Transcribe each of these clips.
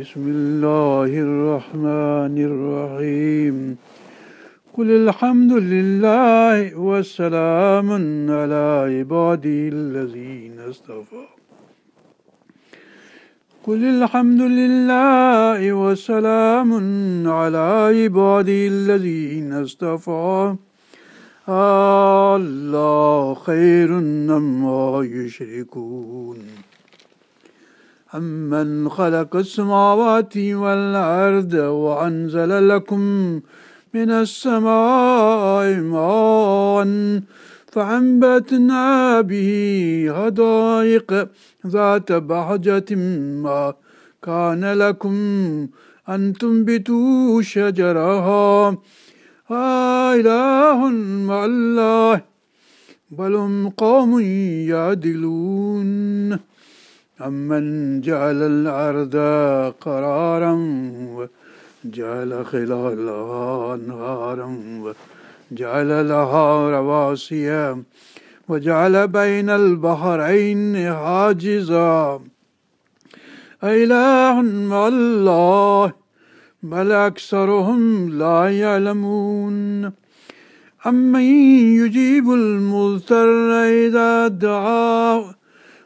بسم الله الرحمن الرحيم. قل الحمد لله وسلام على عباده الذين اصطفى. قل الحمد لله وسلام على عباده الذين اصطفى. الله خير مما يشركون. أمن خلق السماوات والأرض وأنزل لكم من السماء ماء فأنبتنا به حدائق ذات بهجة ما كان لكم أن تنبتوا شجرها. إله مع الله بل هم قوم يعدلون. أمن جعل الأرض قرارا وجعل خلالها أنهارا وجعل لها رواسي وجعل بين البحرين حاجزا. إله مع الله بل أكثرهم لا يعلمون. أمن يجيب المضطر إذا دعاه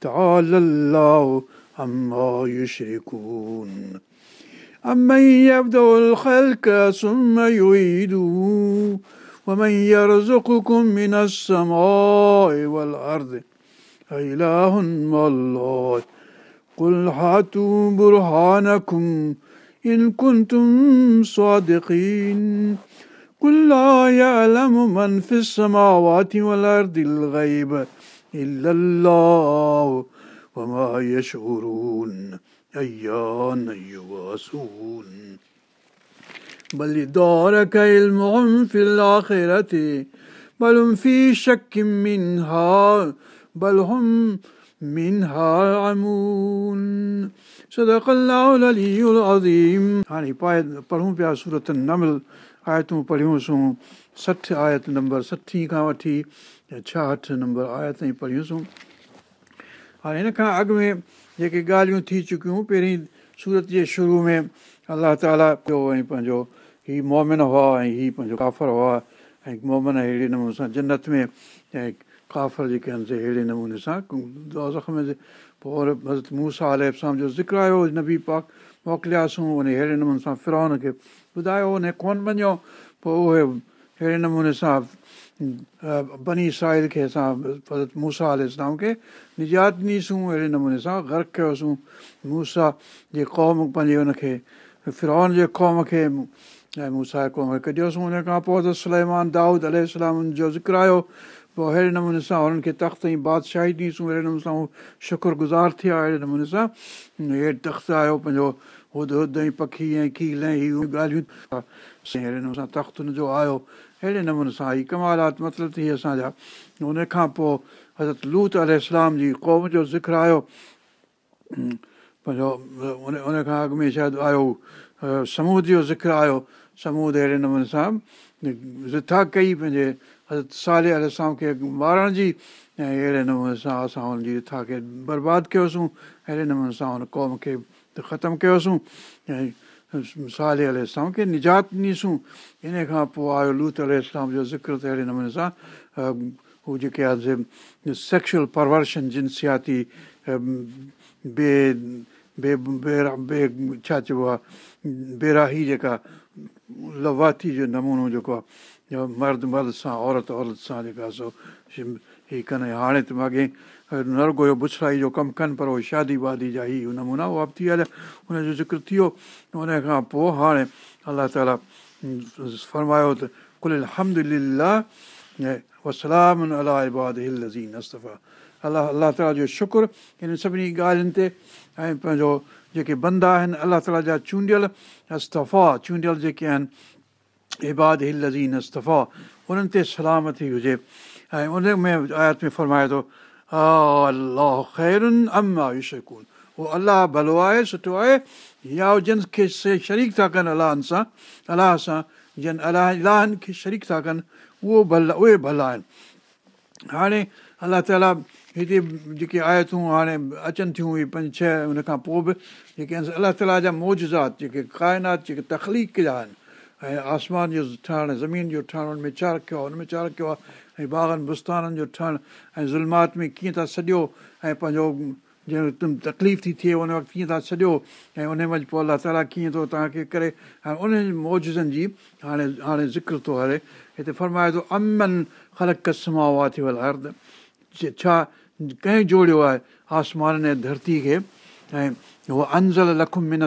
تعالى الله عما يشركون. أمن يبدأ الخلق ثم يعيده ومن يرزقكم من السماء والأرض إله مع الله قل هاتوا برهانكم إن كنتم صادقين. قل لا يعلم من في السماوات والأرض الغيب إلا الله وما يشعرون أيان يبعثون بل دارك علمهم في الآخرة بل هم في شك منها بل هم منها عمون صدق الله العلي العظيم हाणे पाए पढ़ूं पिया सूरत नमल आयतूं पढ़ियूंसीं सठि आयत नंबर सठी खां वठी ڇاهٺ نمبر آيت تائين پڙهيونسين هاڻي هن کان اڳ ۾ جيڪي ڳالهيون ٿي چڪيون پهرين سورت جي شروع ۾ الله تالا پيو ۽ پنهنجو هيءُ مومن هئا ۽ هيءُ پنهنجو ڪافر هئا ۽ مومن اهڙي نموني سان جنت ۾۽ ڪافر جيڪي آهن سي اهڙي نموني سان دوزک ۾ پوءِ حضرت موسيٰ آل جو ذڪر آيو نبي پاڪ موڪلياسين ان اهڙي نموني سان فرون کي ٻڌايو ان ڪونه مڃيو پوءِ اهي اهڙي نموني سان بني ساحل کي اسان موسيٰ اسلام کي نجات ڏنيسون اهڙي نموني سان غرق ڪيوسين. موسيٰ جي قوم پنهنجي هن کي فرون جي قوم کي ۽ موسيٰ جي قوم کي ڪڍيوسين. هن کان پوءِ ته سليمان دائود ال جو ذڪر آيو. پوءِ اهڙي نموني سان هنن کي تخت ۽ بادشاهي ڏيسون. اهڙي نموني سان شڪرگذار ٿيا. اهڙي نموني سان هيٺ تخت آيو پنهنجو حد حد ۽ پکي ۽ ڪيل ۽ هيءَ ڳالهيون. اهڙي نموني سان تخت هن جو آيو اهڙي نموني سان هيءَ ڪمالات مطلب ٿي اسان جا. هن کان پوءِ حضرت لوت ال جي قوم جو ذڪر آيو. پنهنجو ان ان کان اڳ ۾ شايد آيو سمود جو ذڪر آيو. سمود اهڙي نموني سان زٿا ڪئي پنهنجي حضرت سالي الارم کي مارڻ جي. ۽ اهڙي نموني سان اسان هن جي رٿا کي برباد ڪيوسين. اهڙي نموني سان هن قوم کي ختم ڪيوسين. ۽ سالي الارم کي نجات ڏنيسون ان کان پوءِ آيو لوت الارم جو ذڪر ته اهڙي نموني سان هو جيڪي آهي سيڪشئل پرورشن جنسياتي بي بي بي ڇا چئبو آهي بيراهي جيڪا لواتي جو نمونو جيڪو آهي مرد مرد سان عورت عورت سان جيڪا سو هيءَ ڪن هاڻي ته نه اهو بڇڙائي جو ڪم ڪن پر اهو شادي وادي جا ئي نمونا اها ٿي هليا هن جو ذڪر ٿي ويو ان کان پوءِ هاڻي الله تالا فرمايو ته ڪل حمد وسلام الا اباد الله الله تالا جو شڪر سڀني ڳالهين تي ۽ پنهنجو جيڪي بندا آهن الله تالا جا چونڊيل استفا چونڊيل جيڪي آهن اباد هل لزين استفا انهن تي سلامتي هجي ۽ ان ۾ آيت ۾ فرمائي ٿو شڪون اهو الله ڀلو آهي سٺو آهي يا جن کي شريڪ ٿا ڪن الاهن سان الله سان جن الله الاهن کي شريڪ ٿا ڪن اهو ڀلا اهي ڀلا آهن هاڻي الله تالا هتي جيڪي آيتون هاڻي اچن ٿيون اهي پنج ڇهه هن کان پوءِ به جيڪي الله تالا جا موجات جيڪي ڪائنات جيڪي تکليق جا آهن ۽ آسمان جو ٺهڻ زمين جو ٺهڻ هن ۾ ڇا رکيو آهي هن ۾ ڇا رکيو آهي ۽ باغن بستانن جو ٺهڻ ۽ ظلمات ۾ ڪيئن ٿا سڄو ۽ پنهنجو جيئن تڪليف ٿي ٿئي ان وقت ڪيئن ٿا سڄو ۽ ان مهل پوءِ الله تالا ڪيئن ٿو توهان کي ڪري هاڻي ان موجن جي هاڻي هاڻي ذڪر ٿو هلي. هتي فرمائي ٿو امن خلق سماوا ٿي ويل هرد ڇا ڪنهن جوڙيو آهي آسمان ۽ ڌرتي کي؟ ۽ اهو انزل لکم من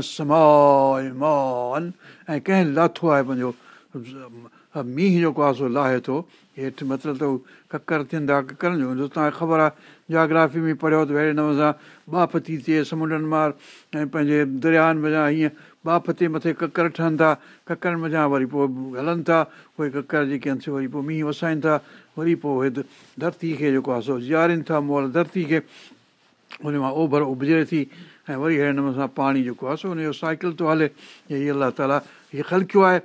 مان ۽ ڪنهن لاٿو آهي پنهنجو مينهن جيڪو آهي سو لاهي ٿو هيٺ مطلب ته ڪڪر ٿيندا ڪڪرن جو توهان کي خبر آهي جاگرافي ۾ پڙهيو ته اهڙي نموني سان ٻاڦ ٿي ٿئي سمنڊن مان ۽ پنهنجي دريان وڃان هيئن ٻاڦ تي مٿي ڪڪر ٺهن ٿا ڪڪرن وڃان وري پوءِ هلن ٿا اهي ڪڪر جيڪي آهن وري پوءِ مينهن وسائن ٿا وري پوءِ ڌرتي کي جيڪو آهي سو جيئارن ٿا مول ڌرتي کي هن مان اوڀر ابجي ٿي ۽ وري اهڙي نموني سان پاڻي جيڪو آهي سو هن جو سائيڪل ٿو هلي. هيءَ الله تالا هيءَ خلڪيو آهي.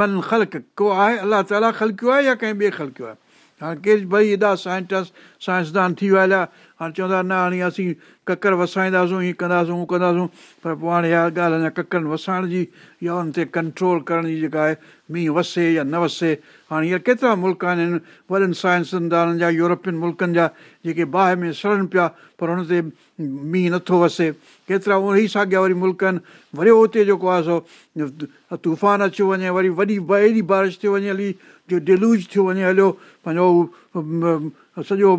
من خلق ڪو آهي؟ الله تالا خلڪيو آهي يا ڪنهن ٻئي خلڪيو آهي؟ هاڻي ڪير ڀئي هيڏا سائنٽسٽ سائنسدان ٿي ويا هليا هاڻي چوندا نه هاڻي اسين ڪڪر وسائينداسين هيئن ڪنداسين هونئن ڪنداسين. پر پوءِ هاڻي اها ڳالهه اڃا ڪڪرن وسائڻ جي يا هن تي ڪنٽرول ڪرڻ جي جيڪا آهي مينهن وسي يا نه وسي. هاڻي هينئر ڪيترا ملڪ آهن وڏن سائنسدانن جا يوروپين ملڪن جا جيڪي باهه ۾ سڙن پيا پر هن تي مينهن نٿو وسي. ڪيترا اهي ئي ساڳيا وري ملڪ آهن. وري اتي جيڪو آهي سو طوفان اچي وڃي وري وڏي ايڏي بارش ٿي وڃي هلي جو ڊلوج ٿيو وڃي هليو پنهنجو سڄو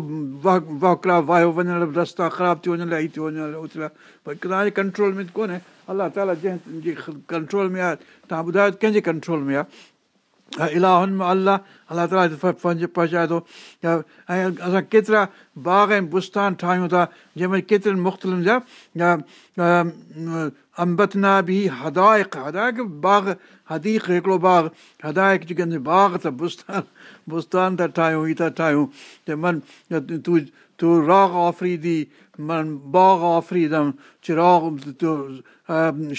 واهه واهڪرا واهيو وڃڻ رستا خراب ٿي وڃي هيءَ ٿي وڃي اتي ڀئي توهان جي ڪنٽرول ۾ ڪونهي الله تالا جنهن جي ڪنٽرول ۾ آهي توهان ٻڌايو ڪنهن جي ڪنٽرول ۾ آهي الاهن ۾ الله الله تالا پهچائي ٿو ۽ اسان ڪيترا باغ ۽ بستان ٺاهيون ٿا جنهن ۾ ڪيترن مختلف جا امبتنا به هدايڪ هدايڪ باغ هديڪ هڪڙو باغ هدايڪ جيڪي باغ ته بستان بستان ٿا ٺاهيون هيءَ ٿا ٺاهيون ته من تون تون راڳ آفري دي من باغ آفري دم چراغ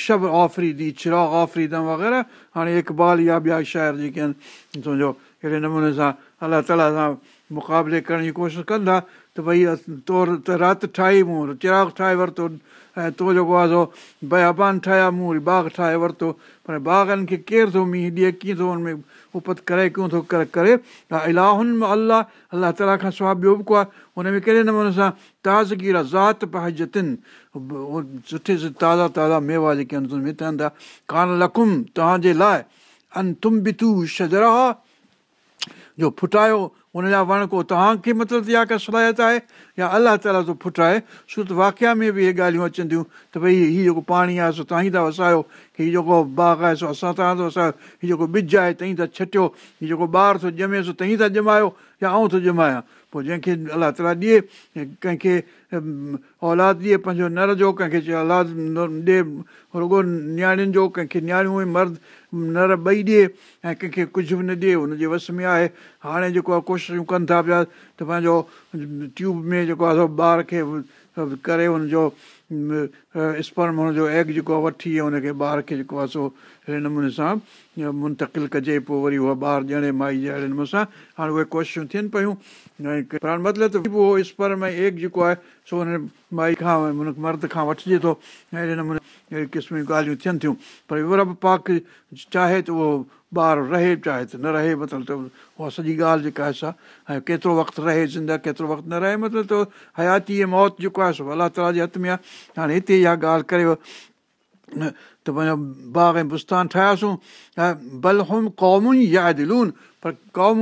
شب آفري دي چراغ آفري دم وغيره هاڻي اڪبال يا ٻيا شاعر جيڪي آهن سمجهو اهڙي نموني سان الله تالا سان مقابلي ڪرڻ جي ڪوشش ڪندا ته ڀئي طور ته رات ٺاهي مون چراغ ٺاهي ورتو ۽ تو جيڪو آهي سو بيابان ٺاهيا مون وري باغ ٺاهي ورتو. پر باغن کي ڪير ٿو مينهن ڏئي ڪيئن ٿو هن ۾ اپت ڪري ڪيئن ٿو ڪري ڪري؟ الاهن ۾ الله الله تالا کان سواءِ ٻيو به ڪو آهي. هن ۾ ڪهڙي نموني سان؟ تازگي ذات پهجتن. سٺي سٺي تازا تازا ميوا جيڪي آهن ۾ ٺهندا. ڪانه لکم توهان جي لاءِ. ان تم به تون شجرا جو فٽايو هن جا وڻ ڪو توهان کي مطلب اها ڪا صلاحيت آهي يا الله تالا ٿو ڦٽائي ڇو ته واڪيا ۾ به اهي ڳالهيون اچن ٿيون ته ڀئي هيءُ جيڪو پاڻي آهي سو توهان ئي ٿا وسايو هيءُ جيڪو باغ آهي سو اسان توهان ٿو وسايو هيءُ جيڪو ٻج آهي توهين ٿا ڇٽيو هيءُ جيڪو ٻار ٿو ڄمي سو توهين ٿا ڄمايو يا آئون ٿو ڄمايان. پوءِ جنهن کي الله تالا ڏئي ڪنهن کي اولاد ڏئي پنهنجو نر جو ڪنهن کي چئي اولاد ڏئي رڳو نياڻين جو ڪنهن کي نياڻيون ۽ مرد نر ٻئي ڏئي ۽ ڪنهن کي ڪجهه به نه ڏئي هن جي وس ۾ آهي هاڻي جيڪو آهي ڪوششون ڪن ٿا پيا ته پنهنجو ٽيوب ۾ جيڪو آهي ٻار کي ڪري هن جو سپرم هن جو ايگ جيڪو آهي وٺي هن کي ٻار کي جيڪو آهي سو اهڙي نموني سان منتڪل ڪجي پوءِ وري اها ٻار ڄڻي مائي جي اهڙي نموني سان هاڻي اهي ڪوششون ٿين پيون. ۽ مطلب اهو سپرم ۽ ايگ جيڪو آهي سو هن مائي کان مرد کان وٺجي ٿو اهڙي نموني اهڙي قسم جون ڳالهيون ٿين ٿيون. پر رب پاڪ چاهي ته اهو ٻار رهي چاهي ته نه رهي مطلب ته اها سڄي ڳالهه جيڪا آهي سا ۽ ڪيترو وقت رهي زنده ڪيترو وقت نه رهي مطلب ته حياتي ۽ موت جيڪو آهي سو الله تالا جي هٿ ۾ آهي هاڻي هتي اها ڳالهه ڪريو ته باغ ۽ بستان ٺاهياسين ۽ بل هوم قومن يا دلون پر قوم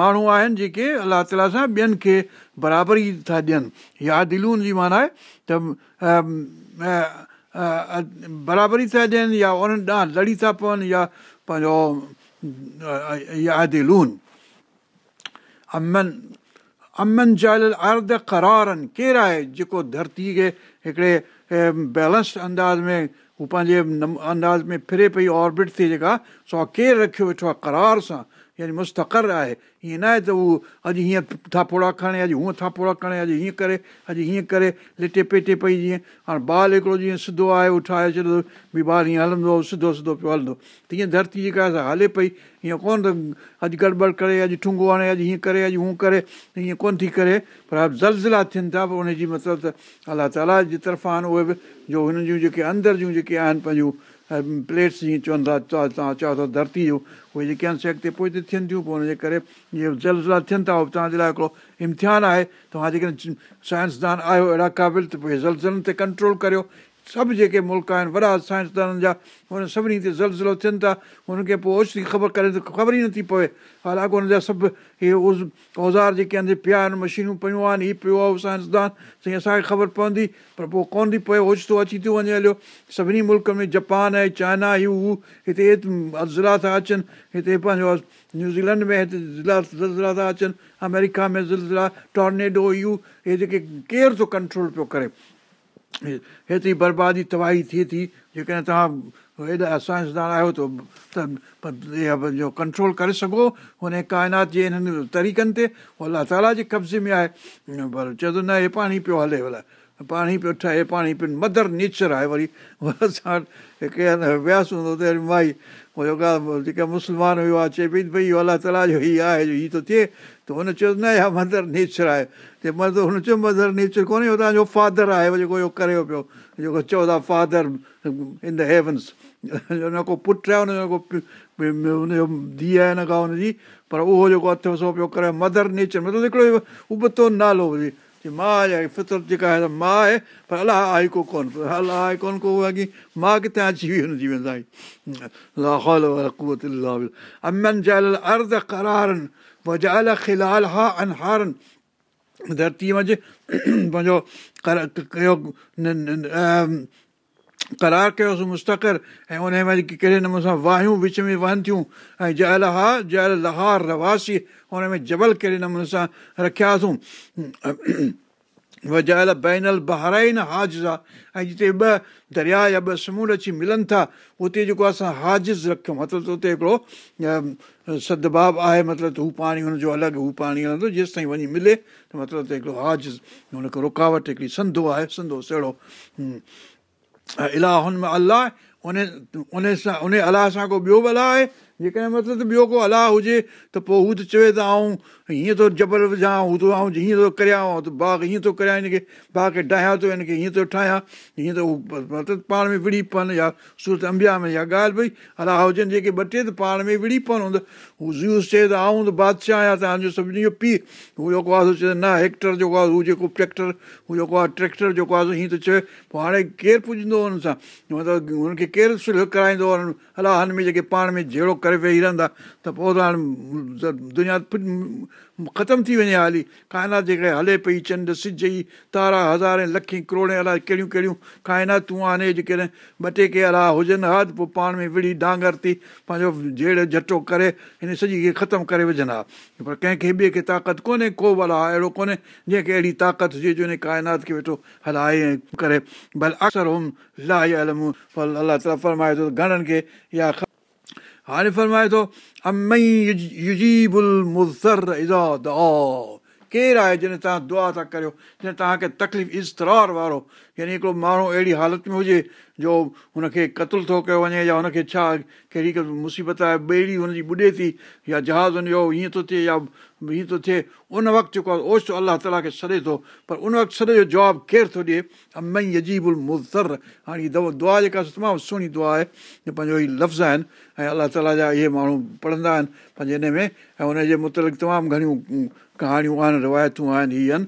ماڻهو آهن جيڪي الله تالا سان ٻين کي برابري ٿا ڏين يا دلون جي معنيٰ آهي ته برابري ٿا ڏين يا انهن ڏانهن لڙي ٿا پون يا پنهنجو يادلون امن امن جايل ارد ڪرارن ڪير آهي جيڪو ڌرتي کي هڪڙي بيلينسڊ انداز ۾ هو پنهنجي انداز ۾ فري پئي آربٽ تي جيڪا سو ڪير رکيو ويٺو آهي ڪرار سان يعني مستقر آهي هيئن نه آهي ته اهو اڄ هيئن ٿاپوڙا کڻي اڄ هونئن ٿاپوڙا کڻي اڄ هيئن ڪري اڄ هيئن ڪري لٽي پيٽي پئي جيئن. هاڻي بال هڪڙو جيئن سڌو آهي اٺائي ڇڏيو ڀئي ٻار هيئن هلندو سڌو سڌو پيو هلندو. ته هيئن ڌرتي جيڪا آهي هلي پئي. هيئن ڪونه ته اڄ گڙٻڙ ڪري اڄ ٺنگو هاڻي اڄ هيئن ڪري اڄ هونئن ڪري هيئن ڪونه ٿي ڪري. پر زلزلا ٿين ٿا ان جي مطلب ته الله تالا جي طرفان اهي به جو هنن جون جيڪي اندر جون جيڪي آهن پنهنجون پليٽس جيئن چون ٿا توهان چئو ٿا ڌرتي جو اهي جيڪي آهن سي اڳتي پوءِ تي ٿين ٿيون پوءِ هن جي ڪري جيئن جلزلا ٿين ٿا اهو توهان جي لاءِ هڪڙو امتحان آهي توهان جيڪڏهن سائنسدان آهيو اهڙا قابل ته پوءِ زلزلن تي ڪنٽرول ڪريو سڀ جيڪي ملڪ آهن وڏا سائنسدانن جا هن سڀني تي زلزلو ٿين ٿا هن کي پوءِ اوچتي خبر ڪري ته خبر ئي نٿي پوي. حالانڪه هن جا سڀ اهي اوزار جيڪي آهن پيا آهن مشينون پيون آهن هيءَ پيو آهي سائنسدان سائين اسان کي خبر پوندي پر پوءِ ڪونه ٿي پئي اوچتو اچي ٿو وڃي هليو. سڀني ملڪن ۾ جاپان آهي چائنا هو هو هتي ضلع ٿا اچن هتي پنهنجو نيوزيلينڊ ۾ هتي ضلع ضلع ٿا اچن آمريڪا ۾ زلزلا ٽارنيڊو اهو اهي جيڪي ڪير ٿو ڪنٽرول پيو ڪري هيتري بربادي تباهي ٿئي ٿي جيڪڏهن توهان هيڏا سائنسدان آهيو ته پنهنجو ڪنٽرول ڪري سگهو هن ڪائنات جي هنن طريقن تي. الله تالا جي قبضي ۾ آهي. پر چئي ٿو نه هي پاڻي پيو هلي ڀلا پاڻي پيو ٺهي پاڻي پيو مدر نيچر آهي وري. اسان هڪ وياسين هوندو ته مائي جيڪا مسلمان هيو آهي چئي پئي ڀئي اهو الله تالا جو هيءَ آهي هيءَ ٿو ٿئي. ته هن چيو نه اها مدر نيچر آهي. ته مدر هن چيو مدر نيچر ڪونهي توهان جو فادر آهي جيڪو اهو ڪريو پيو. جيڪو چئو ٿا فادر ان دي هيونس. هن ڪو پٽ آهي هن جو ڪو هن جو ڌيءُ آهي هن کان هن جي پر اهو جيڪو اٿو سو پيو ڪري مدر نيچر مطلب هڪڙو ابتو نالو هجي ماءُ جا فطرت جيڪا آهي ماءُ آهي پر الله آهي ڪو ڪونه الله آهي ڪونه ڪو اڳي ماءُ ڪٿي اچي وئي هن جي ويندا امن ڪرارن وجال کلال ها انهارن ڌرتيءَ منجهه پنهنجو ڪيو ڪرار ڪيوسين مستقر ۽ ان ۾ ڪهڙي نموني سان واهيون وچ ۾ وهن ٿيون ۽ جل ها جل لهار رواسي هن ۾ جبل ڪهڙي نموني سان رکياسين وجايل بينل بهارائن هاجز آهي ۽ جتي ٻه دريا يا ٻه سمور اچي ملن ٿا اتي جيڪو اسان هاجز رکيون مطلب ته اتي هڪڙو سدباب آهي مطلب ته هو پاڻي هن جو الڳ هو پاڻي هلندو جيس تائين وڃي ملي ته مطلب ته هڪڙو هاجز هن کي رڪاوٽ هڪڙي سندو آهي سندو سيڙو هن ۾ الله ان ان سان ان الله سان ڪو ٻيو به الله آهي جيڪڏهن مطلب ته ٻيو ڪو الله هجي ته پوءِ هو ته چوي ته آئون هيئن ٿو جبل وجهان هو ٿو آئون هيئن ٿو ڪريان ته باغ هيئن ٿو ڪريان هن کي باغ کي ڊاهيان ٿو هن کي هيئن ٿو ٺاهيان هيئن ته هو مطلب پاڻ ۾ وڙي پون يا سورت امبيا ۾ يا ڳالهه ڀئي الله هجن جيڪي ٻه ٽي ته پاڻ ۾ وڙي پون هوندا. هو زوس چئي ته آئون ته بادشاهه آهيان توهان جو سڀني جو پيءُ. هو جيڪو آهي نه هيڪٽر جيڪو آهي هو جيڪو ٽريڪٽر هو جيڪو آهي ٽريڪٽر جيڪو آهي هيئن ٿو چئي. پوءِ هاڻي ڪير پڄندو هن سان مطلب هن کي ڪير سله ڪرائيندو الله هن ۾ جيڪي پاڻ ۾ جهڙو ڪري ويهي رهندا ته پوءِ هاڻي دنيا ختم ٿي وڃي حالي ڪائنات جيڪي هلي پئي چنڊ سج ئي تارا هزاري لکي ڪروڙي الائي ڪهڙيون ڪهڙيون ڪائناتون آني جيڪڏهن ٻه ٽي ڪي الله هجن ها ته پوءِ پاڻ ۾ وڙي ڊانگر ٿي پنهنجو جهڙو جهٽو ڪري هن سڄي کي ختم ڪري وجهن ها پر ڪنهن کي ٻئي کي طاقت ڪونهي ڪو به الله اهڙو ڪونهي جنهن کي اهڙي طاقت هجي جو هن ڪائنات کي ويٺو هلائي ۽ ڪري ڀلي الله تالا فرمائي ٿو گهڻن کي يا هاڻي فرمائي ٿو ڪير آهي جڏهن توهان دعا ٿا ڪريو جڏهن توهان کي تڪليف ازترار وارو يعني هڪڙو ماڻهو اهڙي حالت ۾ هجي جو هن کي قتل ٿو ڪيو وڃي يا هن کي ڇا ڪهڙي ڪا مصيبت آهي ٻيڙي هن جي ٻڏي ٿي يا جهاز هن جو هيئن ٿو ٿئي يا هيئن ٿو ٿئي ان وقت جيڪو آهي اوچتو الله تالا کي سڏي ٿو پر ان وقت سڏي جو جواب ڪير ٿو ڏئي؟ امئي يجيبل مزر هاڻي هيءَ دوا دعا جيڪا تمام سهڻي دعا آهي پنهنجو هيءَ لفظ آهن ۽ الله تالا جا اهي ماڻهو پڙهندا آهن پنهنجي هن ۾۽ هن جي مطلق تمام گهڻيون ڪهاڻيون آهن روايتون آهن هيءَ آهن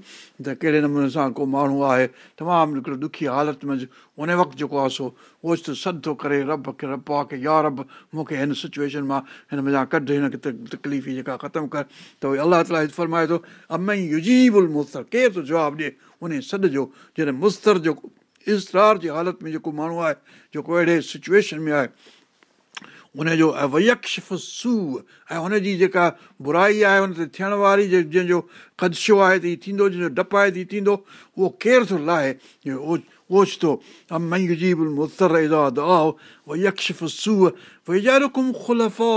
ته ڪهڙي نموني سان ڪو ماڻهو آهي تمام هڪڙو ڏکي حالت ۾ ان وقت جيڪو آهي سو اوچتو سڏ ٿو ڪري رب کي رب آهي ڪه يا رب مون کي هن سچوئيشن مان هن مزا ڪڍ هن کي تڪليف جيڪا ختم ڪر ته اهي الله تالا فرمائي ٿو امئي يجيبل مستر ڪير ٿو جواب ڏئي ان سڏ جو جڏهن مستر جو ازرار جي حالت ۾ جيڪو ماڻهو آهي جيڪو اهڙي سچوئيشن ۾ آهي ان جو ويڪشفو ۽ هن جي جيڪا برائي آهي هن تي ٿيڻ واري جنهن جو خدشو آهي ته ٿيندو جنهن جو ڊپ آهي ته هيءُ ٿيندو اهو ڪير ٿو لاهي؟ اوچتو يڪشفو ويجارڪم خلفو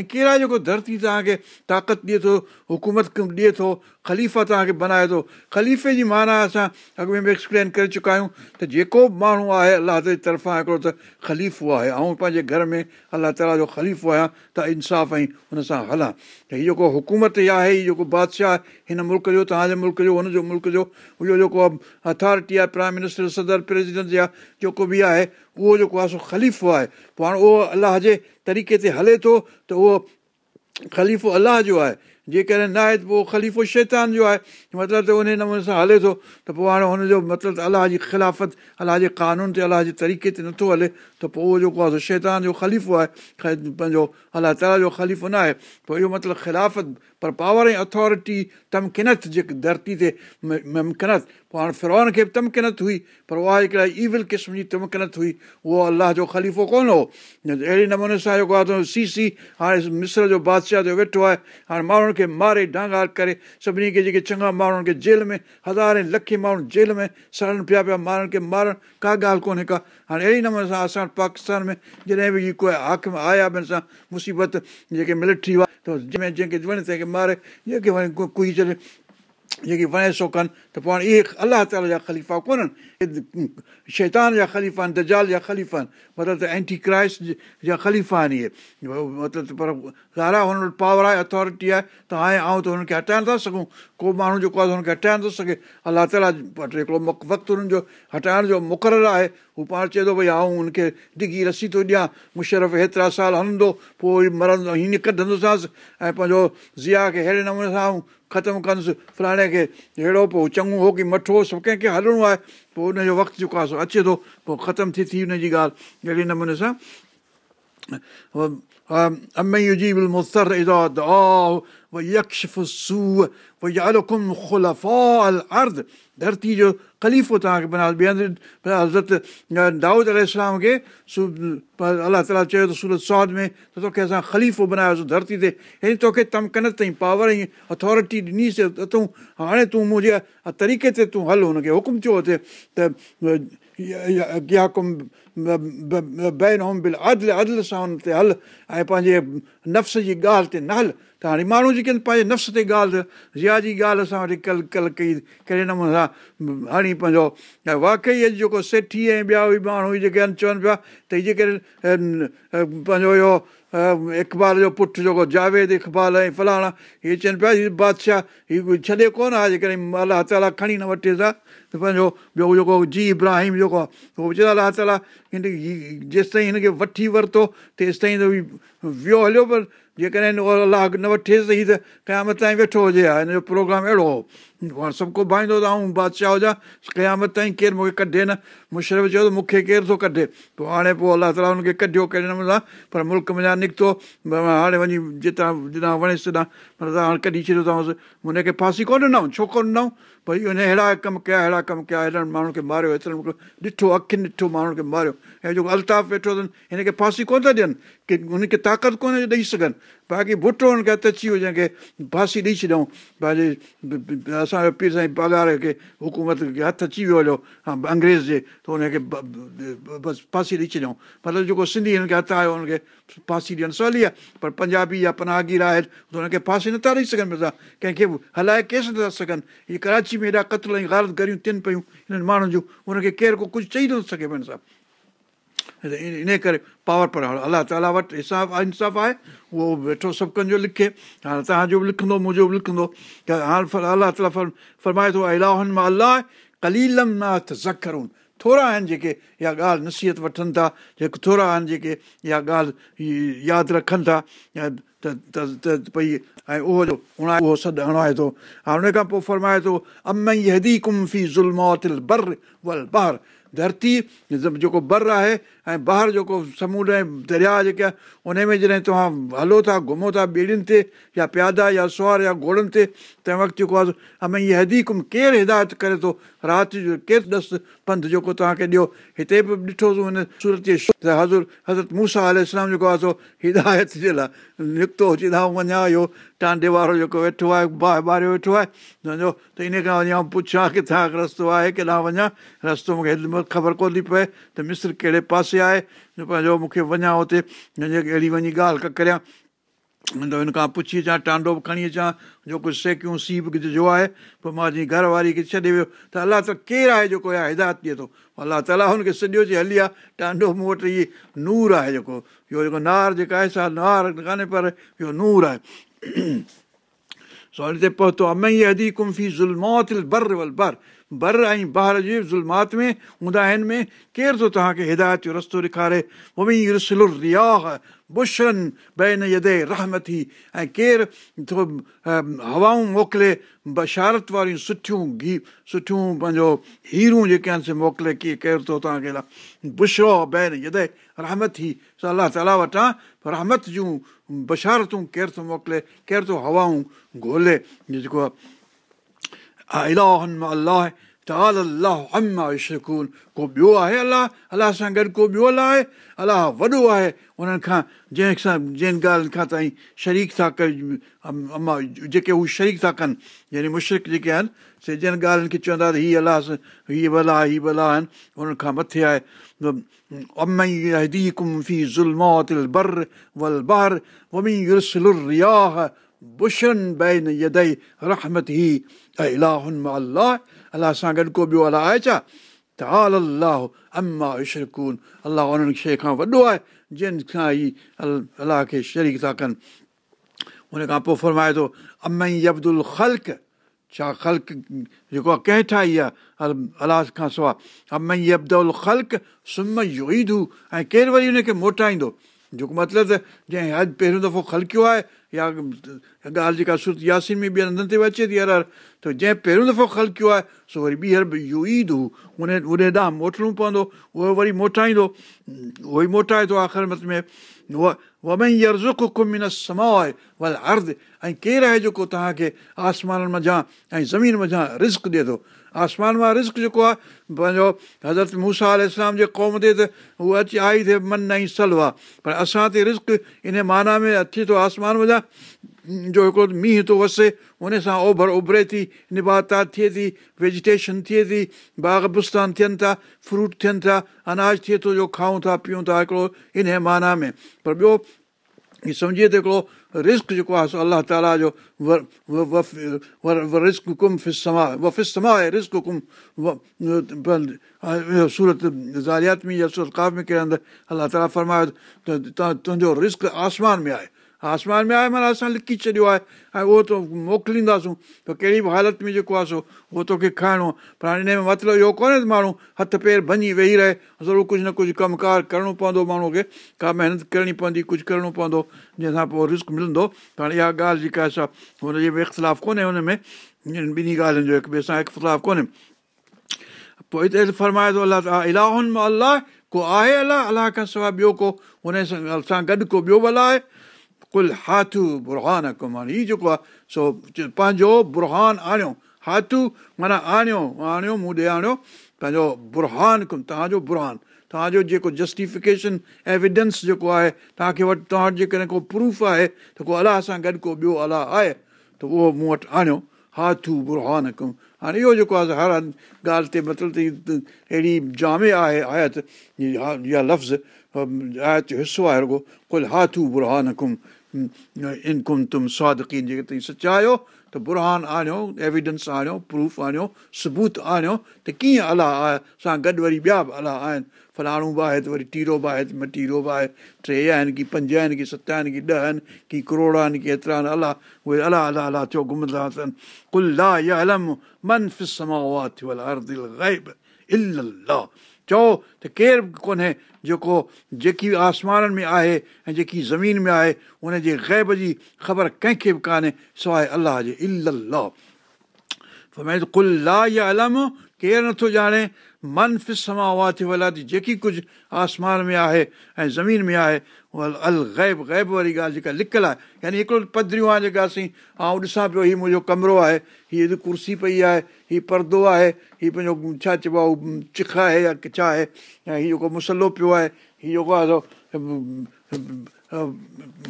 ۽ ڪهڙا جيڪو ڌرتي توهان کي طاقت ڏئي ٿو حڪومت ڏئي ٿو خليفا توهان کي بنائي ٿو خليفي جي معنيٰ اسان اڳ ۾ به ايڪسپلين ڪري چڪا آهيون ته جيڪو به ماڻهو آهي الله جي طرفان هڪڙو ته خليفو آهي ۽ پنهنجي گهر ۾ الله تالا جو خليفو آهيان ته انصاف ۽ هن سان هلان ته هيءُ جيڪو حڪومت آهي هيءُ جيڪو بادشاهه هن ملڪ جو توهان جي ملڪ جو هن جو ملڪ جو اهو جيڪو اٿارٽي آهي پرائيم منسٽر صدر پريزيڊنٽ يا جيڪو به آهي اهو جيڪو آهي سو خليفو آهي. پوءِ هاڻي اهو الله جي طريقي تي هلي ٿو ته اهو خليفو الله جو آهي. جيڪڏهن نه آهي ته پوءِ خليفو شيطان جو آهي. مطلب ته ان نموني سان هلي ٿو ته پوءِ هاڻي هن جو مطلب الله جي خلافت الله جي قانون تي الله جي طريقي تي نٿو هلي ته پوءِ اهو جيڪو آهي شيطان جو خليفو آهي. پنهنجو الله تالا جو خليفو نه آهي. پوءِ اهو مطلب خلافت پر پاور ۽ اٿارٽي تمڪنت جيڪي ڌرتي تي ممڪنت پوءِ هاڻي فرون کي به تمڪنت هئي پر اها هڪڙا ايول قسم جي تمڪنت هئي اهو الله جو خليفو ڪونه هو اهڙي نموني سان جيڪو آهي سي سي هاڻي مسر جو بادشاهه جو ويٺو آهي هاڻي ماڻهن کي ماري ڊانگار ڪري سڀني کي جيڪي چڱا ماڻهن کي جيل ۾ هزاري لکي ماڻهو جيل ۾ سڙن پيا پيا ماڻهن کي مارڻ ڪا ڳالهه ڪونهي ڪا هاڻي اهڙي نموني سان اسان پاڪستان ۾ جڏهن به ڪوئي حاڪم آيا به سان مصيبت جيڪي ملٽري هئا ته جنهن ۾ جنهن کي وڻي تنهن کي ماري جيڪي وڻي ڪوئي چئي جيڪي وڻي سو ڪن ته پوءِ هاڻي اهي الله تالا جا خليفا ڪونهن شيطان جا خليفا آهن دجال جا خليفا آهن مطلب ته اينٽي ڪرائسٽ جا خليفا آهن اهي مطلب پر ڳالهه هن وٽ پاور آهي اٿارٽي آهي ته هاڻي آئون ته هن کي هٽائي نٿا سگهون ڪو ماڻهو جيڪو آهي هن کي هٽائي نٿو سگهي الله تالا وٽ هڪڙو وقت هنن جو هٽائڻ جو مقرر آهي هو پاڻ چئي ٿو ڀئي آئون هن کي ڊگي رسي ٿو ڏيان مشرف هيترا سال هلندو پوءِ وري مرندو هيئن ڪڍندوسانس ۽ پنهنجو زيا کي اهڙي نموني سان ختم ڪندس فلاڻي کي اهڙو پوءِ چڱو هو ڪه مٺو سڀ ڪنهن کي هلڻو آهي پوءِ هن جو وقت جيڪو آهي سو اچي ٿو پوءِ ختم ٿي ٿي هن جي ڳالهه. اهڙي نموني سان ڌرتي جو خليفو توهان کي بنايو ٻئي حضرت دائود الارم کي الله تالا چيو ته سورت سود ۾ ته توکي اسان خليفو بنايوسين ڌرتي تي توکي تمڪنت تائين پاور ۽ اٿارٽي ڏنيسين ته تون هاڻي تون منهنجي طريقي تي تون هل هن کي حڪم بين بل عدل عدل سان هن تي هل ۽ پنهنجي نفس جي ڳالهه تي نه هل ته هاڻي ماڻهو جيڪي آهن پنهنجي نفس تي ڳالهه زيا جي ڳالهه اسان وٽ ڪل ڪلهه ڪئي ڪهڙي نموني سان هڻي پنهنجو واقعي اڄ جيڪو سيٺي ۽ ٻيا به ماڻهو جيڪي آهن چون پيا ته هيءَ جيڪي پنهنجو اهو اقبال جو پٽ جيڪو جاويد اقبال ۽ فلاڻا هيءَ چون پيا هيءَ بادشاهه هيءَ ڇڏي ڪونه آهي جيڪڏهن الله تالا کڻي نه وٺيس ها ته پنهنجو ٻيو جيڪو جي ابراهيم جيڪو آهي اهو ويچارا الله تالا هن جيس تائين هن کي وٺي ورتو تيس تائين ته ويو هليو پر جيڪڏهن الله نه وٺيس هيءَ ته قيامت تائين ويٺو هجي ها هن جو پروگرام اهڙو هو هاڻي سڀ ڪو ڀائيندو ته آئون بادشاهه هجان قيامت تائين ڪير مون کي ڪڍي نه مشرف چيو ته مون کي ڪير ٿو ڪڍي پوءِ هاڻي پوءِ الله تالا هن کي ڪڍيو ڪهڙي نموني سان پر ملڪ ۾ نڪتو هاڻي وڃي جتان جتان وڻيس هيڏان پر توهان هاڻي ڪڍي ڇڏيو اٿس هن کي فانسي ڪونه ڏنئون ڇو ڪونه ڏنئون ڀئي هن اهڙا ڪم ڪيا اهڙا ڪم ڪيا هيڏن ماڻهن کي ماريو ايترو ڏٺو اکين ڏٺو ماڻهن کي ماريو ۽ جيڪو الطاف ويٺو اٿن هن کي فانسي ڪونه ٿا ڏين ڪه هن کي طاقت ڪونهي ڏيئي سگهن باقي ڀٽو هن کي هٿ اچي ويو جنهن کي فانسي ڏيئي ڇڏيئون. پنهنجي اسان جو پير سائين پگهار کي حڪومت کي هٿ اچي ويو هليو ها انگريز جي ته هن کي بس فانسي ڏيئي ڇڏيئون. مطلب جيڪو سنڌي هن کي هٿ آيو هن کي فانسي ڏيڻ سولي آهي پر پنجابي يا پناهگير آهي ته هن کي فانسي نٿا ڏيئي سگهن پيا ڪنهن کي هلائي ڪيس نٿا سگهن. هيءَ ڪراچي ۾ هيڏا قتل ۽ غالت گريون ٿين پيون هنن ماڻهن جون هن کي ڪير ڪو ڪجهه چئي نٿو سگهي هن سان ان ڪري پاور پر هاڻي الله تالا وٽ انصاف آهي اهو ويٺو سڀ ڪنهن جو لکي هاڻي توهان جو به لکندو منهنجو به لکندو ته هاڻي الله تالا فرمائي ٿو الاهن مان الله ڪليلم ناٿ زکرن ٿورا آهن جيڪي اها ڳالهه نصيحت وٺن ٿا جيڪي ٿورا آهن جيڪي اها ڳالهه ياد رکن ٿا ته ڀئي ۽ اهو جو اڻا اهو سڏ هڻائي ٿو هاڻي هن کان پوءِ فرمائي ٿو امئي هدي ڪم في ظلم بر ول ٻار ڌرتي جيڪو بر آهي ۽ ٻاهر جيڪو سمنڊ ۽ دريا جيڪي ان ۾ جڏهن توهان هلو ٿا گهمو ٿا ٻيڙين تي يا پيادا يا سوار يا گهوڙن تي تنهن وقت جيڪو آهي امي اها هديڪم ڪير هدايت ڪري ٿو رات جو ڪير ڏس پنڌ جيڪو توهان کي ڏيو هتي به ڏٺوسين هن سورت جي هزر حضرت موسيٰ آل اسلام جيڪو آهي سو هدايت جي لاءِ نڪتو چدا وڃان اهو ٽانڊي وارو جيڪو ويٺو آهي باهه ٻاريو ويٺو آهي سمجهو ته ان کان وڃان پڇان ڪٿان رستو آهي ڪيڏانهن وڃان رستو مون کي خبر ڪونه ٿي پئي ته مسر ڪهڙي پاسي آهي پنهنجو مون کي وڃان هتي اهڙي وڃي ڳالهه ڪريان. هن کان پڇي اچان ٽانڊو به کڻي اچان جو ڪجهه سيڪيون سيب جو آهي پوءِ مان جيئن گهر واري کي ڇڏي ويو ته الله ته ڪير آهي جيڪو آهي هدايت ڏئي ٿو؟ الله تالا هن کي سڄو جي هلي آهي ٽانڊو مون وٽ اهي نور آهي جيڪو. اهو جيڪو نار جيڪا آهي سا نار ڪانهي پر اهو نور آهي. سو هتي پهتو امئي ادي ڪمفي زلموت بر ول بر بر ۽ ٻار جي ظلمات ۾ هوندا آهن ۾ ڪير ٿو توهان کي هدايت جو رستو ڏيکاري؟ رياهه بشرن بين يدي رهمتي. ۽ ڪير ٿو هوائون موڪلي بشارت واريون سٺيون گي سٺيون پنهنجو هيرون جيڪي آهن سي موڪلي ڪيئن ڪير ٿو توهان کي بشرو بين يدي رهمتي الله تالا وٽان رحمت جون بشارتون ڪير ٿو موڪلي ڪير ٿو هوائون ڳولهي جيڪو آهي الله الله شڪون ڪو ٻيو آهي الله الله سان گڏ ڪو ٻيو الله آهي الله وڏو آهي انهن کان جنهن سان جن ڳالهين کان تائين شريڪ ٿا ڪن جيڪي هو شريڪ ٿا ڪن يعني مشرڪ جيڪي آهن سي جن ڳالهين کي چوندا ته هيءَ الله هيءَ ڀلا هيءَ ڀلا آهن انهن کان مٿي آهي في زلموت بر ول بهر ومي رياهه بشن بين يدئي رحمت هي الله الله سان گڏ ڪو ٻيو الله آهي ڇا ته حال الله اما اشرڪون الله انهن شيءِ کان وڏو آهي جن کان ئي الله کي شريڪ ٿا ڪن ان کان پوءِ فرمائي ٿو امئي عبدل خلق ڇا خلق جيڪو آهي ڪنهن ٺاهي آهي الله کان سواءِ امئي عبدل خلق سم يئيدو ۽ ڪير وري هن کي موٽائيندو جيڪو مطلب ته جنهن اڄ پهريون دفعو خلڪيو آهي يا ڳالهه جيڪا سرت ياسين ۾ ٻين هنڌن تي به اچي ٿي هر هر ته جنهن پهريون دفعو خلڪيو آهي سو وري ٻيهر اهو عيد هو ان ان ڏانهن موٽڻو پوندو اهو وري موٽائيندو اهو ئي موٽائي ٿو آخر مت ۾ ڪمن سما آهي ول ارڌ ۽ ڪير آهي جيڪو توهان کي آسمانن مجهان ۽ زمين مجهان رسڪ ڏئي ٿو آسمان مان رسڪ جيڪو آهي پنهنجو حضرت موسيٰ آل اسلام جي قوم تي ته اهو اچي آئي ٿئي من ۽ آهي پر اسان تي رسڪ ان معنيٰ ۾ اچي ٿو آسمان وڃان جو هڪڙو مينهن ٿو وسي ان سان اوڀر اڀري ٿي نباتات ٿئي ٿي ويجٽيشن ٿئي ٿي باغ بستان ٿين ٿا فروٽ ٿين ٿا اناج ٿئي ٿو جو کائون ٿا پيئون ٿا هڪڙو ان معنيٰ ۾. پر ٻيو هيءَ سمجهي ته هڪڙو رسڪ جيڪو آهي سو الله تالا جو رسڪ ڪم فسما وفسما آهي رسڪ ڪم سورت زاليات ۾ يا سورت ڪاف ۾ ڪهڙي هنڌ الله تالا فرمايو ته تنهنجو رسڪ آسمان ۾ آهي آسمان ۾ آهي معنيٰ اسان لڪي ڇڏيو آهي ۽ اهو تو موڪلينداسون ته ڪهڙي به حالت ۾ جيڪو آهي سو اهو توکي کائڻو آهي پر هاڻي هن ۾ مطلب اهو ڪونهي ته ماڻهو هٿ پير ڀڃي ويهي رهي ضرور ڪجهه نه ڪجهه ڪم ڪار ڪرڻو پوندو ماڻهوءَ کي ڪا محنت ڪرڻي پوندي ڪجهه ڪرڻو پوندو جنهن سان پوءِ رسڪ ملندو ته هاڻي اها ڳالهه جيڪا آهي سا هن جي به اختلاف ڪونهي هن ۾ ٻنهي ڳالهين جو هڪ ٻئي سان اختلاف ڪونهي پوءِ هتي فرمائي ٿو الله تالا الاهن مان الله ڪو آهي الله الله کان سواءِ ٻيو ڪو هن سان گڏ ڪو ٻيو به الله آهي ڪل هاٿو برهان ڪمار هيءُ جيڪو آهي سو پنهنجو برهان آڻيو هاٿو معنيٰ آڻيو آڻيو مون ڏي آڻيو پنهنجو برهان ڪم توهان جو برهان توهان جو جيڪو جسٽفڪيشن ايوڊينس جيڪو آهي توهان کي وٽ توهان وٽ جيڪڏهن ڪو پروف آهي ته ڪو الله سان گڏ ڪو ٻيو الله آهي ته اهو مون وٽ آڻيو هاٿو برهان ڪم هاڻي اهو جيڪو آهي هر ڳالهه تي مطلب اهڙي جامي آهي آيت يا لفظ آيت جو حصو آهي رڳو ڪل هاٿو برهان ڪم انڪم تم سوادڪين توهان سچا آهيو ته برهان آڻيو ايوڊينس آڻيو پروف آڻيو ثبوت آڻيو ته ڪيئن الله سان گڏ وري ٻيا به الله آهن. فلاڻو به آهي ته وري ٽيرو به آهي ته مٽيرو به آهي ٽي آهن ڪه پنج آهن ڪه ست آهن ڪه ڏهه آهن ڪه ڪروڙ آهن ڪه ايترا آهن الله اهي الله الله الله ٿيو چئو ته ڪير به ڪونهي جيڪو جيڪي آسمانن ۾ آهي ۽ جيڪي زمين ۾ آهي ان جي غيب جي خبر ڪنهن کي به ڪانهي سواءِ الله جي الاهه ڪل لا يا الم ڪير نٿو ڄاڻي من فس سما ٿي ولا جيڪي ڪجهه آسمان ۾ آهي ۽ زمين ۾ آهي اها ال غيب غيب واري ڳالهه جيڪا لڪيل آهي يعني هڪڙو پڌريون آهي جيڪا اسين آئون ڏسان پيو هيءُ منهنجو ڪمرو آهي هيءَ ڪرسي پئي آهي هيءُ پردو آهي هيءُ پنهنجو ڇا چئبو آهي چک آهي يا ڇا آهي ۽ هيءُ جيڪو مسئلو پيو آهي هيءُ جيڪو آهي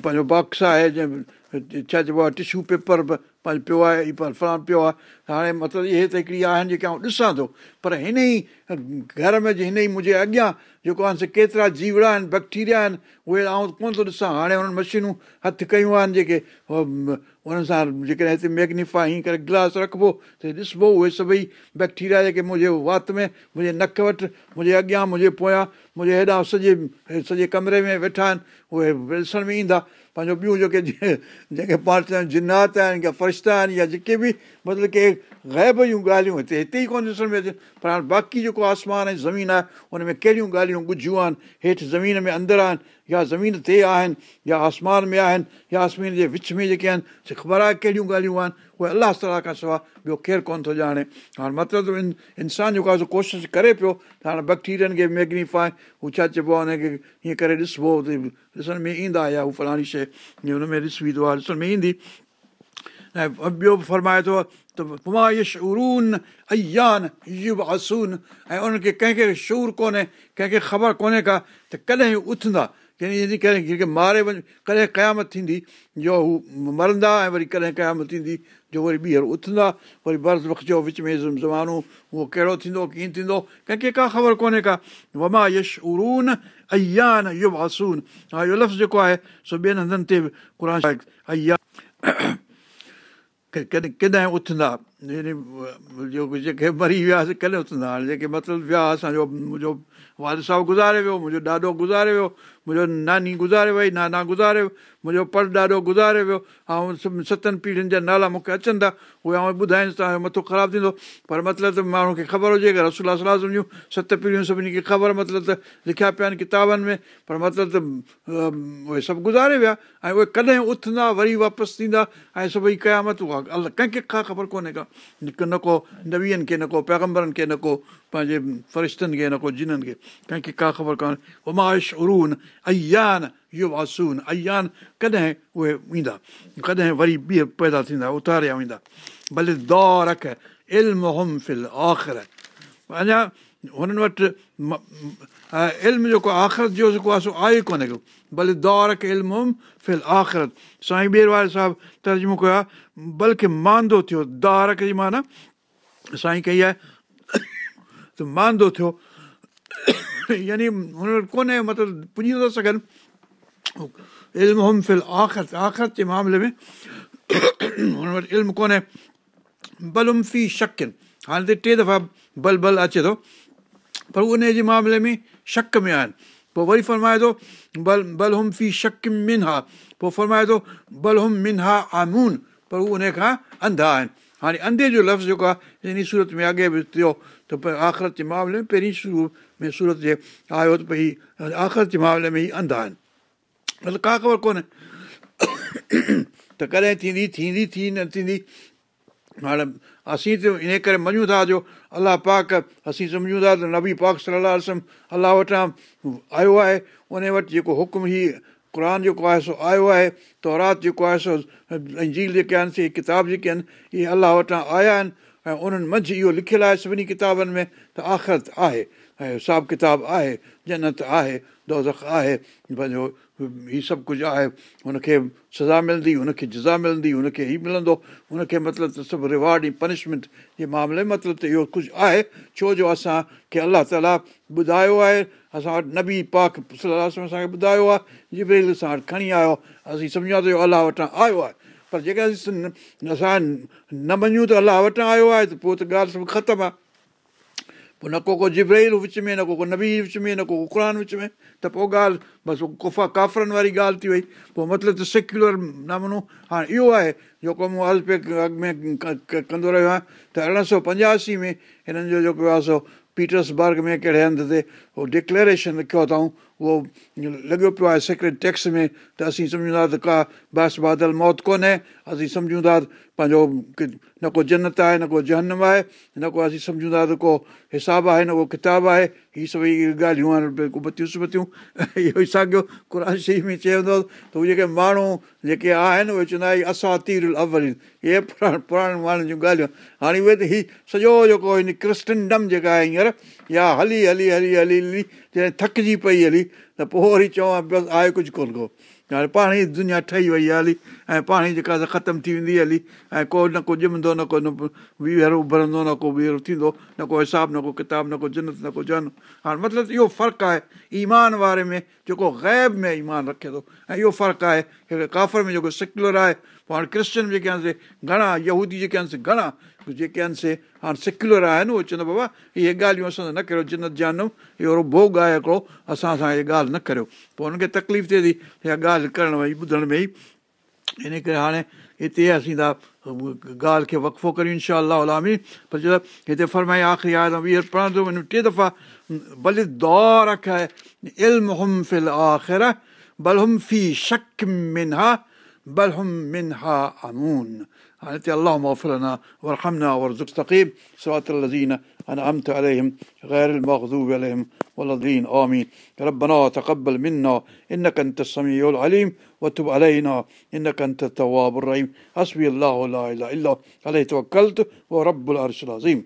پنهنجو باڪس آهي جنهن ڇا چئبو آهي ٽشو پيپر به پنهنجو پيو آهي فلاڻ پيو آهي. هاڻي مطلب اهي ته هڪڙي آهن جيڪي آئون ڏسان ٿو. پر هن ئي گهر ۾ هن ئي منهنجي اڳيان جيڪو آهي ڪيترا جيوڙا آهن بيڪٽيريا آهن اهي آئون ڪونه ٿو ڏسان. هاڻي هنن مشينون هٿ ڪيون آهن جيڪي هن سان جيڪڏهن هتي ميگنفائي هيئن ڪري گلاس رکبو ته ڏسبو اهي سڀئي بيڪٽيريا جيڪي منهنجي وات ۾ منهنجي نڪ وٽ منهنجي اڳيان منهنجي پويان منهنجي هيڏان سڄي سڄي ڪمري ۾ ويٺا آهن اهي ڏسڻ ۾ ايندا. پنهنجو ٻيون جيڪي جيڪي پاڻ جنات آهن يا فرشتا آهن يا جيڪي به مطلب ڪي غيب جون ڳالهيون هتي هتي ئي ڪونه ڏسڻ ۾ اچن. پر هاڻي باقي جيڪو آسمان ۽ زمين آهي هن ۾ ڪهڙيون ڳالهيون ڳجهيون آهن؟ هيٺ زمين ۾ اندر آهن يا زمين تي آهن يا آسمان ۾ آهن يا آسمان جي وچ ۾ جيڪي آهن خبر آهي ڪهڙيون ڳالهيون آهن اهي الله تالا کان سواءِ ٻيو ڪير ڪونه ٿو ڄاڻي هاڻي مطلب ان انسان جيڪو آهي ڪوشش ڪري پيو ته هاڻي بيڪٽيرين کي ميگنيفائي هو ڇا چئبو آهي هن کي هيئن ڪري ڏسبو ڏسڻ ۾ ايندا يا هو فلاڻي شيءِ جيئن هن ۾ ڏسبي ٿو آهي ڏسڻ ۾ ايندي ۽ ٻيو به فرمائي ٿو ته يشورون ايان يب آسون ۽ انهن کي ڪنهن کي شور ڪونهي ڪنهن کي خبر ڪونهي ڪا ته ڪڏهن اٿندا ماري وڃ ڪڏهن قيامت ٿيندي جو هو مرندا ۽ وري ڪڏهن قيامت ٿيندي جو وري ٻيهر اٿندا وري وقت جو وچ ۾ زمانو اهو ڪهڙو ٿيندو ڪيئن ٿيندو ڪنهن کي ڪا خبر ڪونهي ڪا وما يش ارون ايان يب آسون ها اهو لفظ جيڪو آهي سو ٻين هنڌن تي قر ايا ڪڏهن اٿندا جيڪي مري وياسين ڪڏهن اٿندا هاڻي جيڪي مطلب ويا اسان جو منهنجو وال صاحب گذاري ويو منهنجو ڏاڏو گذاري ويو منهنجو ناني گذاري وئي نانا گذاري ويو منهنجو پر ڏاڍو گذاري ويو. ۽ ستن پيڙهين جا نالا مون کي اچن ٿا اهي آئون ٻڌائينس توهان جو مٿو خراب ٿيندو. پر مطلب ته ماڻهو کي خبر هجي صلاح سمجهون ست پيڙهيون سڀني کي خبر مطلب ته لکيا پيا آهن ڪتابن ۾ پر مطلب ته اهي سڀ گذاري ويا ۽ اهي ڪڏهن اٿندا وري واپس ٿيندا ۽ سڀئي قيامت اها الله ڪنهن کي ڪا خبر ڪونهي ڪا. نه ڪو نويهن کي نه ڪو پيگمبرن کي نه ڪو پنهنجي فرشتن کي نه ڪو جنن کي ڪنهن کي ڪا خبر ڪونهي. اماش ارون ايان اهو واسون ايان ڪڏهن اهي ايندا ڪڏهن وري ٻئي پيدا ٿيندا اتاريا ويندا ڀلي دور رک علم آخر اڃا هنن وٽ علم جيڪو آخرت جو جيڪو آهي سو آهي ڪونهي ڪو ڀلي دور رک علم فل آخرت سائين ٻير واري صاحب ترجمو ڪيو آهي بلڪه ماندو ٿيو دارڪ جي معنيٰ سائين ڪئي آهي ته ماندو ٿيو يعني هن وٽ ڪونهي مطلب پڄي ٿا سگهن علم آخرت آخرت جي معاملي ۾ هن وٽ علم ڪونهي بلم في شڪن هاڻي ته ٽي دفعا بل بل اچي ٿو پر ان جي معاملي ۾ شڪ ۾ آهن پوءِ وري فرمائي ٿو بل بل هم في شڪ من ها پوءِ فرمائي ٿو بل هم من ها آمون پر اهي ان کان انڌا آهن هاڻي انڌي جو لفظ جيڪو آهي ان سورت ۾ اڳي به ٿيو ته آخرت جي معاملي ۾ پهرين شروع ۾ سورت جي آيو ته ڀئي آخرت جي معاملي ۾ ئي انڌا آهن. مطلب ڪا خبر ڪونهي. ته ڪڏهن ٿيندي ٿيندي ٿي نه ٿيندي هاڻي اسين ته ان ڪري مڃون ٿا جو الله پاڪ اسين سمجهون ٿا ته نبي پاڪ صلاح الله وٽان آيو آهي ان وٽ جيڪو حڪم ئي قر جيڪو آهي سو آيو آهي تورات جيڪو آهي سو جهيل جيڪي آهن سي ڪتاب جيڪي آهن اهي الله وٽان آيا آهن ۽ انهن منجهه اهو لکيل آهي سڀني ڪتابن ۾ ته آخرت آهي ۽ حساب ڪتاب آهي جنت آهي دوزک آهي پنهنجو هيءُ سڀ ڪجهه آهي هن کي سزا ملندي هن کي جزا ملندي هن کي هيءُ ملندو هن کي مطلب ته سڀ روارڊ ۽ پنشمينٽ جي معاملي ۾ مطلب ته اهو ڪجهه آهي ڇو جو اسان کي الله تالا ٻڌايو آهي اسان وٽ نبي پاڪ صلاح اسان کي ٻڌايو آهي جبريل اسان وٽ کڻي آيو اسين سمجهان اهو الله وٽان آيو آهي پر جيڪي اسان نه مڃون ته الله وٽان آيو آهي ته پوءِ ته ڳالهه سڀ ختم آهي. پوءِ نه ڪو ڪو جبريل وچ ۾ نه ڪو ڪو نبي وچ ۾ نه ڪو ڪو قر وچ ۾. ته پوءِ ڳالهه بس ڪفا ڪافرن واري ڳالهه ٿي وئي. پوءِ مطلب ته سيڪيلر نمونو هاڻي اهو آهي جيڪو مون اڳ ۾ ڪندو رهيو آهيان ته ارڙهن سؤ پنجاسي ۾ هنن جو جيڪو آهي سو پيٽرسبرگ ۾ ڪهڙي هنڌ تي اهو ڊڪليريشن لکيو اٿئون اهو لڳيو پيو آهي سيڪريٽ ٽيڪس ۾ ته اسين سمجهون ٿا ته ڪا باس بادل موت ڪونهي. اسين سمجهون ٿا پنهنجو نه ڪو جنت آهي نه ڪو جهنم آهي نه ڪو اسين سمجهون ٿا ته ڪو حساب آهي نه ڪو ڪتاب آهي. هيءَ سڀئي ڳالهيون آهن بتيون سبتيون اهو ئي ساڳيو قر شريف ۾ چيو هوندو ته اهي جيڪي ماڻهو جيڪي آهن اهي چوندا اهي اسان تير اول اهي پراڻي پراڻي ماڻهن جون ڳالهيون. هاڻي اهي ته هيءُ سڄو جيڪو هن ڪرسٽنڊم جيڪا آهي هينئر يا هلي هلي هلي هلي هلي جڏهن ٿڪجي پئي هلي ته پوءِ وري چوان بس آهي ڪجهه ڪونه ڪو. هاڻي پاڻ ئي دنيا ٺهي وئي آهي هلي ۽ پاڻ ئي جيڪا ختم ٿي ويندي هلي ۽ ڪو نه ڪو ڄمندو نه ڪو اڀرندو نه ڪو ويهرو ٿيندو نه ڪو حساب نه ڪو ڪتاب نه ڪو جنت نه ڪو جن هاڻي مطلب اهو فرق آهي ايمان واري ۾ جيڪو غيب ۾ ايمان رکي ٿو ۽ اهو فرق آهي ڪافر ۾ جيڪو سيڪيلر آهي پوءِ هاڻي ڪرسچن جيڪي آهن سي گهڻا يهودي جيڪي آهن سي گهڻا جيڪي آهن سي هاڻي سيڪيلر آهن اهي چوندا بابا اهي ڳالهيون اسان نه ڪريو جنت جانم اهڙو ڀوڳ آهي هڪڙو اسان سان اها ڳالهه نه ڪريو. پوءِ هن کي تڪليف ٿئي ٿي اها ڳالهه ڪرڻ ۾ ٻڌڻ ۾ ئي. ان ڪري هاڻي هتي اسين ٿا ڳالهه کي وقفو ڪريون انشا الامي پر چيو هتي فرمائي آخري آهي وڃون ٽي دفعا ڀلي دور رکي علم فل آخر بل هم في شڪ منها بل هم منها امون التي اللهم اغفر لنا وارحمنا وارزق استقيم. صراط الذين أنعمت عليهم غير المغضوب عليهم ولا الضالين. آمين. ربنا تقبل منا. إنك أنت السميع العليم. وتب علينا. إنك أنت التواب الرحيم. حسبي الله لا إله إلا عليه توكلت. ورب العرش العظيم.